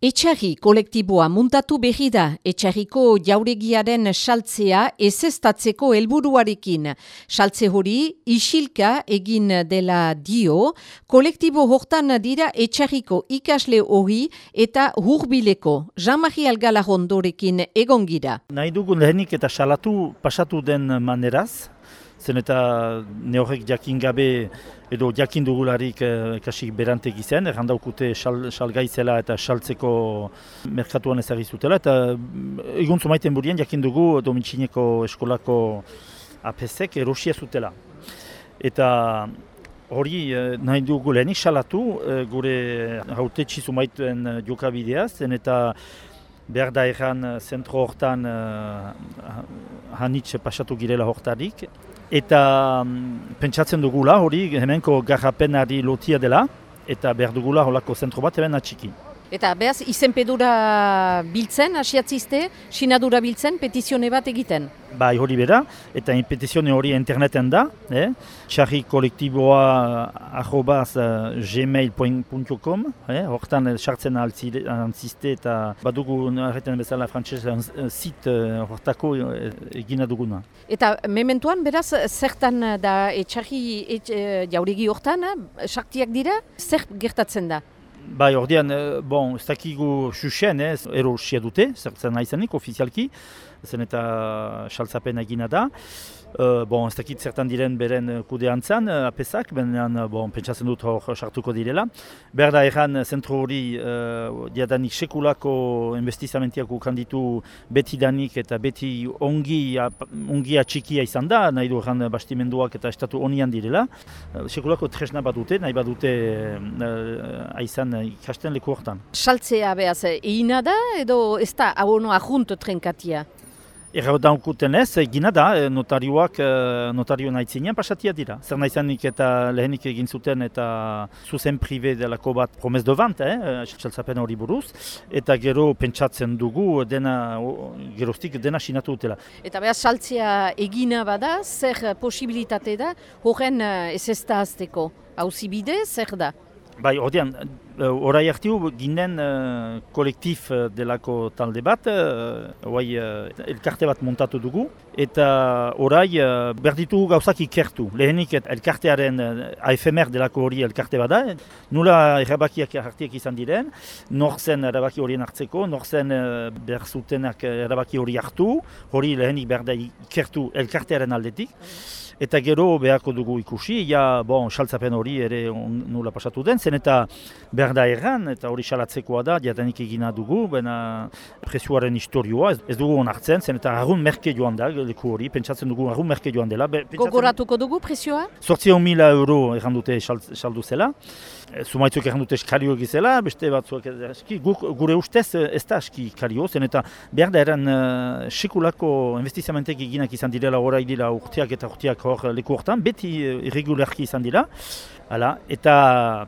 Etxarri kolektiboa muntatu berri da, etxarriko jauregiaren saltzea ezestatzeko helburuarekin. Saltze hori isilka egin dela dio, kolektibo hortan dira etxarriko ikasle hori eta hurbileko. Jean-Marie Algalarondorekin egon gira. Nahi dugun lehenik eta salatu pasatu den maneraz, zen eta neorek jakin gabe edo jakin dugularik eh, kasik berantek izan, errandaukute salgai zela eta saltzeko merkatuan ezagizutela, eta mm, egun zumaiten burien jakin dugu Domintxineko eskolako apesek erosia zutela. Eta hori eh, nahi dugu lehenik salatu eh, gure haute txizumaituen jokabidea, zen eta behar da erran zentro hortan hanitxe pasatu girela hortarik, Eta um, pentsatzen dugula hori hemenko garrapenari lotia dela eta behar dugula holako zentro bat hemen atxiki. Eta behaz izenpedura biltzen, asiatzizte, sinadura biltzen, petizione bat egiten? Bai hori bera, eta petizione hori interneten da, eh? txarri kolektiboa arrobaz uh, gmail.com, eh? hortan sartzen antziste eta badugu arreten bezala frantzez zit uh, hortako uh, egina duguna. Eta mementuan beraz, zertan da etxarri et, jauregi hortan, sartiak dira, zer gertatzen da? Bai, ordean, eh, bon, ez dakigu xuxen, eh, ero dute, zertzen nahizenik, ofizialki, zen eta saltzapen egina da. Uh, bon, ez dakit zertan diren beren kude antzan, uh, apesak, benean, bon, pentsatzen dut hor sartuko direla. Berda erran, zentro hori, uh, diadanik sekulako investizamentiak ukanditu beti danik eta beti ongi, ongi atxikia izan da, nahi du erran bastimenduak eta estatu onian direla. Uh, sekulako tresna bat dute, nahi badute uh, aizan ikasten leku hortan. Saltzea behaz, egina da edo ez da abonoa junto trenkatia? Erra daukuten ez, egina da, eh, notarioak, eh, notario nahi pasatia dira. Zer nahi zanik eta lehenik egin zuten eta zuzen prive delako bat promez dovant, eh, saltzapen hori buruz, eta gero pentsatzen dugu dena, gerostik dena sinatu dutela. Eta behaz saltzea egina bada, zer posibilitate da, horren eh, ez ez da azteko, hauzibide, zer da? Bai, ordean, orai hartiu ginen uh, kolektif uh, delako talde bat, uh, elkarte bat montatu dugu, eta orai uh, berditugu gauzak ikertu. Lehenik elkartearen uh, AFMR delako hori elkarte bada, nula erabakiak hartiek izan diren, nor zen erabaki horien hartzeko, nor zen uh, behar zutenak erabaki hori hartu, hori lehenik berda ikertu elkartearen aldetik. Eta gero beharko dugu ikusi, ja, bon, saltzapen hori ere on, nula pasatu den, zen eta behar da erran, eta hori salatzekoa da, diatanik egina dugu, bena presioaren historioa, ez, ez dugu onartzen, zen eta arrun merke joan da, leku hori, pentsatzen dugu arrun merke joan dela. Gogoratuko dugu presioa? Sortzio mila euro erran dute saldu zela. Zumaitzuk egin dute eskario egizela, beste batzuak eski, gure ustez ez da eski eskario, zen eta behar da eran uh, sekulako investizamentek eginak izan direla orai dira urteak eta urteak hor leku hortan, beti irregularki izan dira. Hala, eta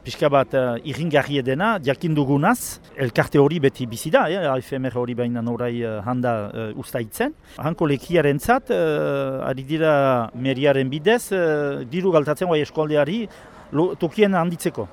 pixka bat irringarri edena, diakin dugunaz, elkarte hori beti bizi da, eh? AFMR hori baina orai handa uh, ustaitzen. Hanko lekiaren zat, uh, ari dira meriaren bidez, uh, diru galtatzen guai eskoldeari, tokien handitzeko.